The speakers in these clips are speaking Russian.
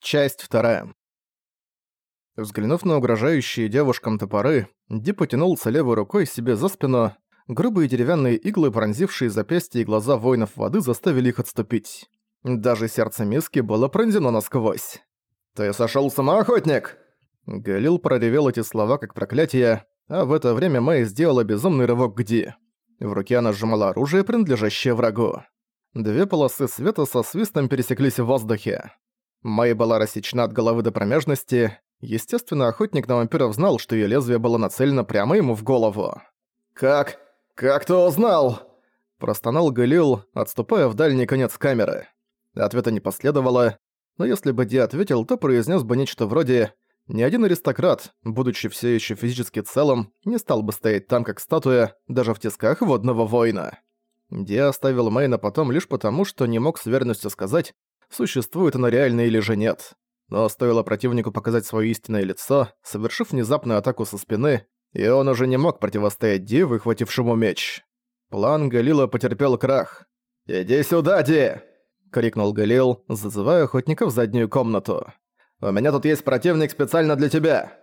Часть вторая. Взглянув на угрожающие девушкам топоры, Ди потянулся левой рукой себе за спину. Грубые деревянные иглы, пронзившие запястья и глаза воинов воды, заставили их отступить. Даже сердце миски было пронзено насквозь. «Ты сошёл с ума, охотник?» Галил проревел эти слова как проклятие, а в это время Мэй сделала безумный рывок к Ди. В руке она сжимала оружие, принадлежащее врагу. Две полосы света со свистом пересеклись в воздухе. Мэй была рассечена от головы до промежности. Естественно, охотник на вампиров знал, что её лезвие было нацелено прямо ему в голову. «Как? Как ты узнал?» Простонал Галил, отступая в дальний конец камеры. Ответа не последовало, но если бы Ди ответил, то произнес бы нечто вроде «Ни один аристократ, будучи все еще физически целым, не стал бы стоять там как статуя, даже в тисках водного воина». Ди оставил Мэйна потом лишь потому, что не мог с верностью сказать, существует оно реально или же нет. Но стоило противнику показать свое истинное лицо, совершив внезапную атаку со спины, и он уже не мог противостоять Ди, выхватившему меч. План Галила потерпел крах. «Иди сюда, Ди!» — крикнул Галил, зазывая охотника в заднюю комнату. «У меня тут есть противник специально для тебя!»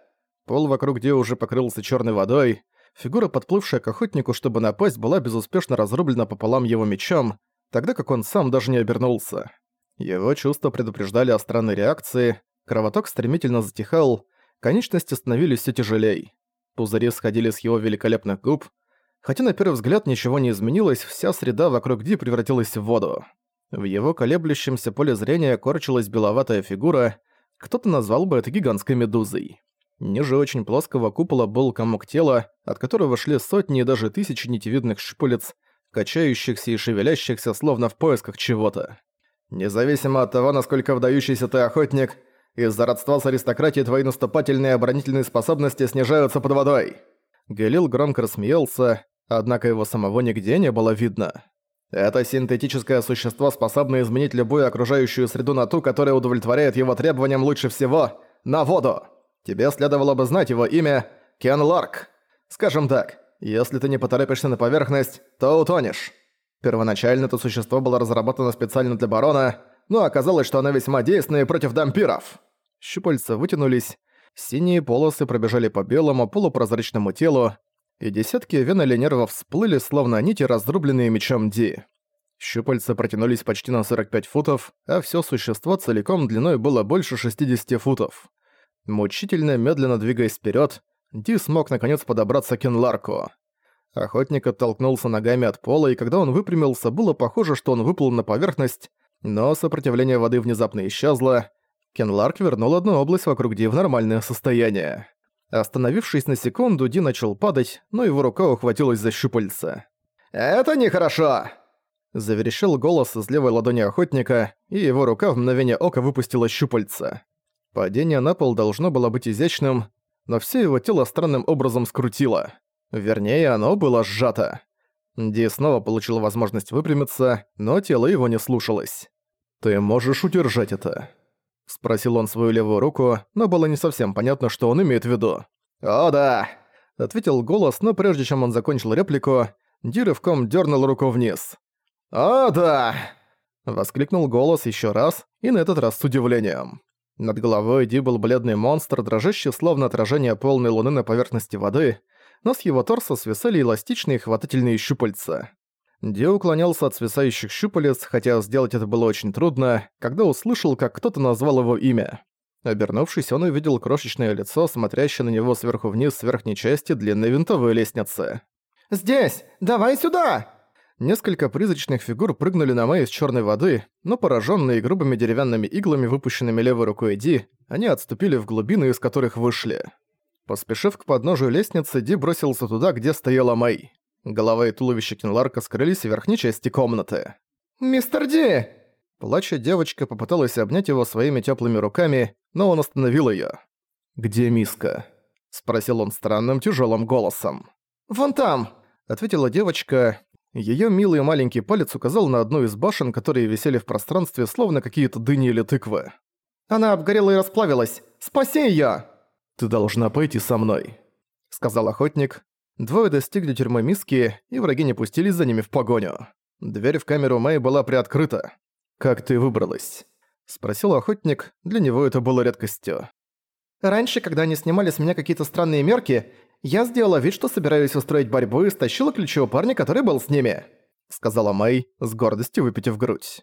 Пол вокруг Ди уже покрылся черной водой. Фигура, подплывшая к охотнику, чтобы напасть, была безуспешно разрублена пополам его мечом, тогда как он сам даже не обернулся. Его чувства предупреждали о странной реакции, кровоток стремительно затихал, конечности становились все тяжелей. Пузыри сходили с его великолепных губ. Хотя на первый взгляд ничего не изменилось, вся среда вокруг Ди превратилась в воду. В его колеблющемся поле зрения корчилась беловатая фигура, кто-то назвал бы это гигантской медузой. Ниже очень плоского купола был комок тела, от которого шли сотни и даже тысячи нитевидных щупалец, качающихся и шевелящихся словно в поисках чего-то. Независимо от того, насколько вдающийся ты охотник, из-за родства с аристократией твои наступательные и оборонительные способности снижаются под водой». Галил громко рассмеялся, однако его самого нигде не было видно. «Это синтетическое существо, способное изменить любую окружающую среду на ту, которая удовлетворяет его требованиям лучше всего – на воду. Тебе следовало бы знать его имя – Кен Ларк. Скажем так, если ты не поторопишься на поверхность, то утонешь». Первоначально это существо было разработано специально для барона, но оказалось, что оно весьма действенное против дампиров. Щупальца вытянулись, синие полосы пробежали по белому полупрозрачному телу, и десятки вен или нервов всплыли, словно нити, разрубленные мечом Ди. Щупальца протянулись почти на 45 футов, а все существо целиком длиной было больше 60 футов. Мучительно, медленно двигаясь вперед, Ди смог наконец подобраться к Кенларку. Охотник оттолкнулся ногами от пола, и когда он выпрямился, было похоже, что он выплыл на поверхность, но сопротивление воды внезапно исчезло. Кенларк вернул одну область вокруг Ди в нормальное состояние. Остановившись на секунду, Ди начал падать, но его рука ухватилась за щупальца. «Это нехорошо!» Заверещал голос из левой ладони охотника, и его рука в мгновение ока выпустила щупальца. Падение на пол должно было быть изящным, но все его тело странным образом скрутило. Вернее, оно было сжато. Ди снова получил возможность выпрямиться, но тело его не слушалось. «Ты можешь удержать это?» Спросил он свою левую руку, но было не совсем понятно, что он имеет в виду. «О да!» Ответил голос, но прежде чем он закончил реплику, Ди рывком дернул руку вниз. «О да!» Воскликнул голос еще раз, и на этот раз с удивлением. Над головой Ди был бледный монстр, дрожащий словно отражение полной луны на поверхности воды, но с его торса свисали эластичные хватательные щупальца. Ди уклонялся от свисающих щупалец, хотя сделать это было очень трудно, когда услышал, как кто-то назвал его имя. Обернувшись, он увидел крошечное лицо, смотрящее на него сверху вниз с верхней части длинной винтовой лестницы. «Здесь! Давай сюда!» Несколько призрачных фигур прыгнули на Мэй из черной воды, но пораженные грубыми деревянными иглами, выпущенными левой рукой Ди, они отступили в глубины, из которых вышли. Поспешив к подножию лестницы, Ди бросился туда, где стояла Мэй. Голова и туловище Кинларка скрылись в верхней части комнаты. «Мистер Ди!» Плача девочка попыталась обнять его своими теплыми руками, но он остановил ее. «Где миска?» – спросил он странным тяжелым голосом. «Вон там!» – ответила девочка. Ее милый маленький палец указал на одну из башен, которые висели в пространстве, словно какие-то дыни или тыквы. «Она обгорела и расплавилась! Спаси ее! «Ты должна пойти со мной», — сказал охотник. Двое достигли тюрьмы Миски, и враги не пустились за ними в погоню. Дверь в камеру Мэй была приоткрыта. «Как ты выбралась?» Спросил охотник, для него это было редкостью. «Раньше, когда они снимали с меня какие-то странные мерки, я сделала вид, что собираюсь устроить борьбу и стащила ключи у парня, который был с ними», сказала Мэй, с гордостью выпитив грудь.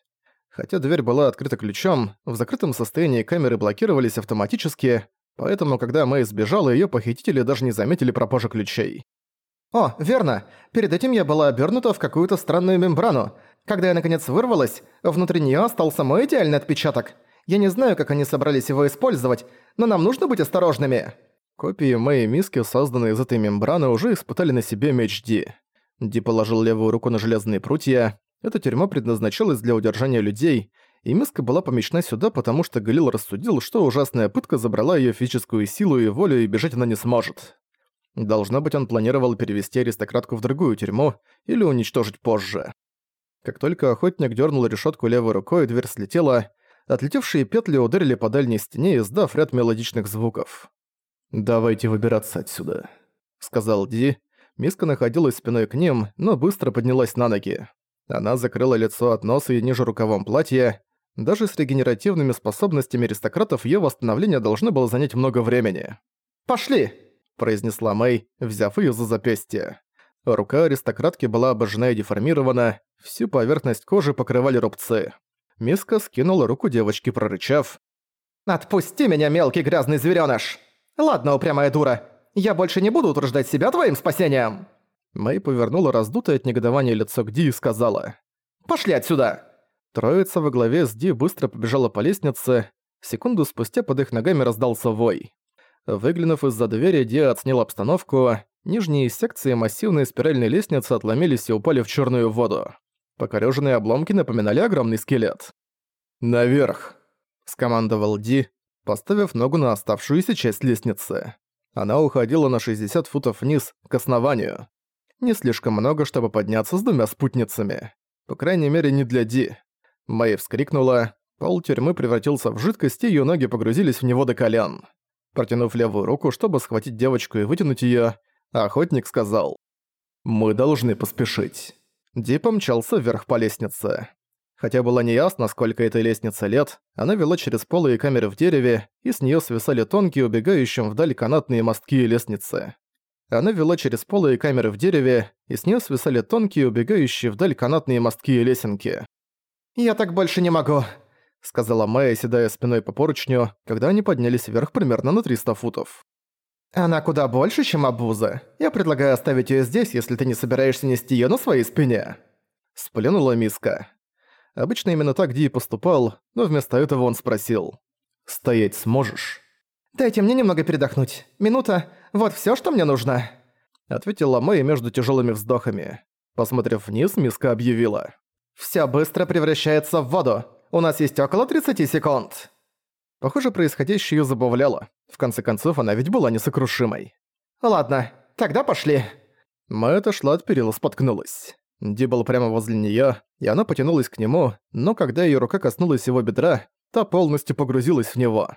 Хотя дверь была открыта ключом, в закрытом состоянии камеры блокировались автоматически, поэтому когда Мэй сбежала, её похитители даже не заметили пропажи ключей. «О, верно. Перед этим я была обернута в какую-то странную мембрану. Когда я наконец вырвалась, внутри неё остался мой идеальный отпечаток. Я не знаю, как они собрались его использовать, но нам нужно быть осторожными». Копии Мэй и Миски, созданные из этой мембраны, уже испытали на себе меч Ди. Ди положил левую руку на железные прутья. Эта тюрьма предназначалась для удержания людей, и Миска была помещена сюда, потому что Галил рассудил, что ужасная пытка забрала её физическую силу и волю, и бежать она не сможет. Должно быть, он планировал перевести аристократку в другую тюрьму или уничтожить позже. Как только охотник дернул решетку левой рукой, дверь слетела, отлетевшие петли ударили по дальней стене, издав ряд мелодичных звуков. «Давайте выбираться отсюда», — сказал Ди. Миска находилась спиной к ним, но быстро поднялась на ноги. Она закрыла лицо от носа и ниже рукавом платья. Даже с регенеративными способностями аристократов её восстановление должно было занять много времени. «Пошли!» – произнесла Мэй, взяв её за запястье. Рука аристократки была обожжена и деформирована, всю поверхность кожи покрывали рубцы. Миска скинула руку девочки, прорычав. «Отпусти меня, мелкий грязный зверёныш! Ладно, упрямая дура, я больше не буду утруждать себя твоим спасением!» Мэй повернула раздутое от негодования лицо к Ди и сказала. «Пошли отсюда!» Троица во главе с Ди быстро побежала по лестнице. Секунду спустя под их ногами раздался вой. Выглянув из-за двери, Ди оценил обстановку. Нижние секции массивной спиральной лестницы отломились и упали в черную воду. Покорёженные обломки напоминали огромный скелет. «Наверх!» – скомандовал Ди, поставив ногу на оставшуюся часть лестницы. Она уходила на 60 футов вниз, к основанию. Не слишком много, чтобы подняться с двумя спутницами. По крайней мере, не для Ди. Мэй вскрикнула. Пол тюрьмы превратился в жидкость, и её ноги погрузились в него до колен. Протянув левую руку, чтобы схватить девочку и вытянуть её, охотник сказал «Мы должны поспешить». Ди помчался вверх по лестнице. Хотя было неясно, сколько этой лестнице лет, она вела через полые камеры в дереве, и с неё свисали тонкие, убегающие вдаль канатные мостки и лестницы. Она вела через полые камеры в дереве, и с неё свисали тонкие, убегающие вдаль канатные мостки и лесенки. «Я так больше не могу», — сказала Майя, седая спиной по поручню, когда они поднялись вверх примерно на 300 футов. «Она куда больше, чем обуза. Я предлагаю оставить её здесь, если ты не собираешься нести её на своей спине». Сплюнула миска. Обычно именно так Ди поступал, но вместо этого он спросил. «Стоять сможешь?» «Дайте мне немного передохнуть. Минута. Вот всё, что мне нужно», — ответила Мэй между тяжёлыми вздохами. Посмотрев вниз, миска объявила. «Всё быстро превращается в воду. У нас есть около 30 секунд». Похоже, происходящее её забавляло. В конце концов, она ведь была несокрушимой. «Ладно, тогда пошли». Мэй отошла от перила, споткнулась. Ди был прямо возле неё, и она потянулась к нему, но когда её рука коснулась его бедра, та полностью погрузилась в него.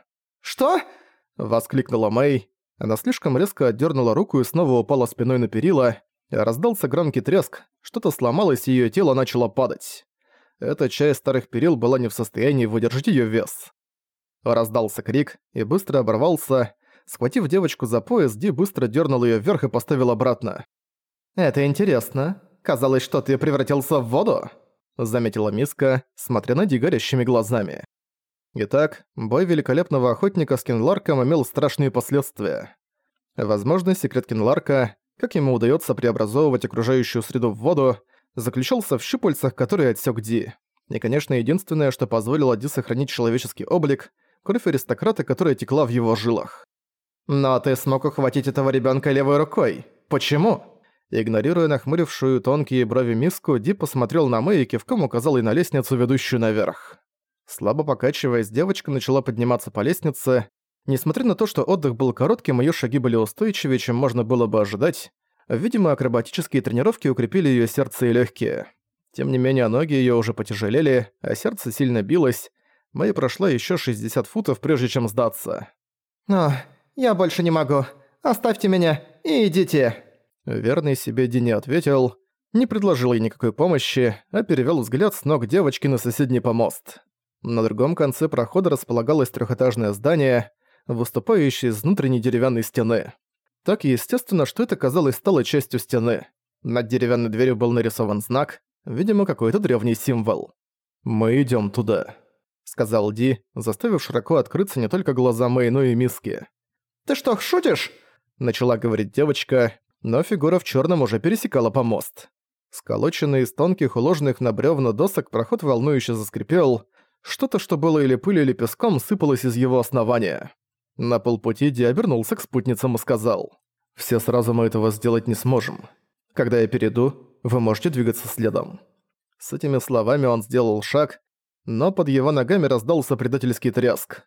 «Что?» — воскликнула Мэй. Она слишком резко отдернула руку и снова упала спиной на перила. Раздался громкий треск, что-то сломалось и её тело начало падать. Эта часть старых перил была не в состоянии выдержать её вес. Раздался крик и быстро оборвался. Схватив девочку за пояс, Ди быстро дернул её вверх и поставил обратно. «Это интересно. Казалось, что ты превратился в воду?» Заметила Миска, смотря на Ди горящими глазами. Итак, бой великолепного охотника с Кинларком имел страшные последствия. Возможно, секрет Кинларка, как ему удается преобразовывать окружающую среду в воду, заключался в щупальцах, которые отсек Ди. И, конечно, единственное, что позволило Ди сохранить человеческий облик – кровь аристократа, которая текла в его жилах. «Но ты смог ухватить этого ребенка левой рукой. Почему?» Игнорируя нахмурившую тонкие брови миску, Ди посмотрел на Мэй и кивком указал ей на лестницу, ведущую наверх. Слабо покачиваясь, девочка начала подниматься по лестнице. Несмотря на то, что отдых был коротким, её шаги были устойчивее, чем можно было бы ожидать. Видимо, акробатические тренировки укрепили её сердце и лёгкие. Тем не менее, ноги её уже потяжелели, а сердце сильно билось. Мэй прошла ещё 60 футов, прежде чем сдаться. «Но я больше не могу. Оставьте меня и идите». Верный себе Ди не ответил, не предложил ей никакой помощи, а перевёл взгляд с ног девочки на соседний помост. На другом конце прохода располагалось трехэтажное здание, выступающее из внутренней деревянной стены. Так естественно, что это казалось стало частью стены. Над деревянной дверью был нарисован знак, видимо, какой-то древний символ. «Мы идём туда», — сказал Ди, заставив широко открыться не только глаза Мэй, но и миски. «Ты что, шутишь?» — начала говорить девочка, но фигура в чёрном уже пересекала помост. Сколоченный из тонких, уложенных на бревна досок, проход волнующе заскрипел. Что-то, что было или пылью, или песком, сыпалось из его основания. На полпути Ди обернулся к спутницам и сказал. «Все сразу мы этого сделать не сможем. Когда я перейду, вы можете двигаться следом». С этими словами он сделал шаг, но под его ногами раздался предательский тряск.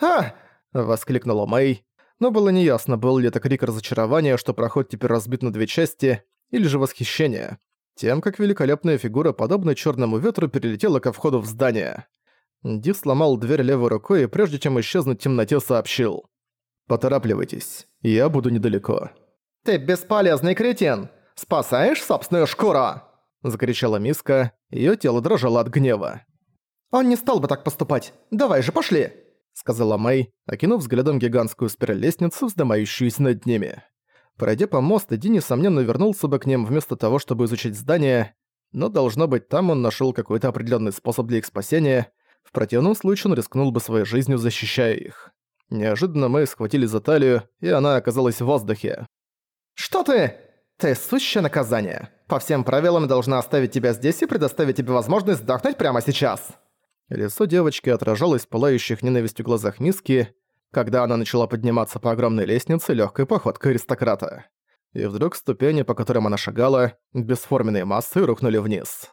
«А!» — воскликнула Мэй, но было неясно, был ли это крик разочарования, что проход теперь разбит на две части, или же восхищение, тем, как великолепная фигура, подобно черному ветру, перелетела ко входу в здание. Ди сломал дверь левой рукой и прежде чем исчезнуть в темноте сообщил. «Поторапливайтесь, я буду недалеко». «Ты бесполезный кретин! Спасаешь собственную шкуру!» Закричала Миска, её тело дрожало от гнева. «Он не стал бы так поступать! Давай же, пошли!» Сказала Мэй, окинув взглядом гигантскую спираль лестницу, вздымающуюся над ними. Пройдя по мосту, Ди, несомненно, вернулся бы к ним вместо того, чтобы изучить здание, но, должно быть, там он нашёл какой-то определённый способ для их спасения, в противном случае он рискнул бы своей жизнью, защищая их. Неожиданно мы схватили за талию, и она оказалась в воздухе. «Что ты? Ты сущее наказание. По всем правилам должна оставить тебя здесь и предоставить тебе возможность сдохнуть прямо сейчас». Лицо девочки отражалось в пылающих ненавистью глазах Миски, когда она начала подниматься по огромной лестнице легкой походкой аристократа. И вдруг ступени, по которым она шагала, бесформенные массы рухнули вниз.